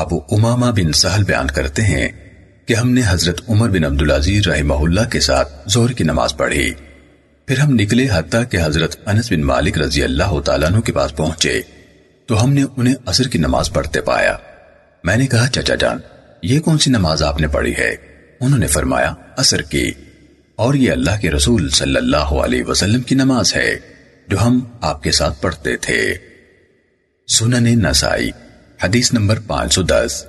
ابو امامہ بن سہل بیان کرتے ہیں کہ ہم نے حضرت عمر بن عبدالعزیز رحمہ اللہ کے ساتھ زہر کی نماز پڑھی۔ پھر ہم نکلے حتیٰ کہ حضرت انس بن مالک رضی اللہ تعالیٰ عنہ کے پاس پہنچے تو ہم نے انہیں عصر کی نماز پڑھتے پایا۔ میں نے کہا، چچا جان، یہ کون سی نماز آپ نے پڑھی ہے؟ انہوں نے فرمایا، عصر کی۔ اور یہ اللہ کے رسول صلی اللہ علیہ وسلم کی نماز ہے جو ہم آپ کے ساتھ پڑھتے تھے۔ سنن نسائی۔ حدیث نمبر پانچ سو دس۔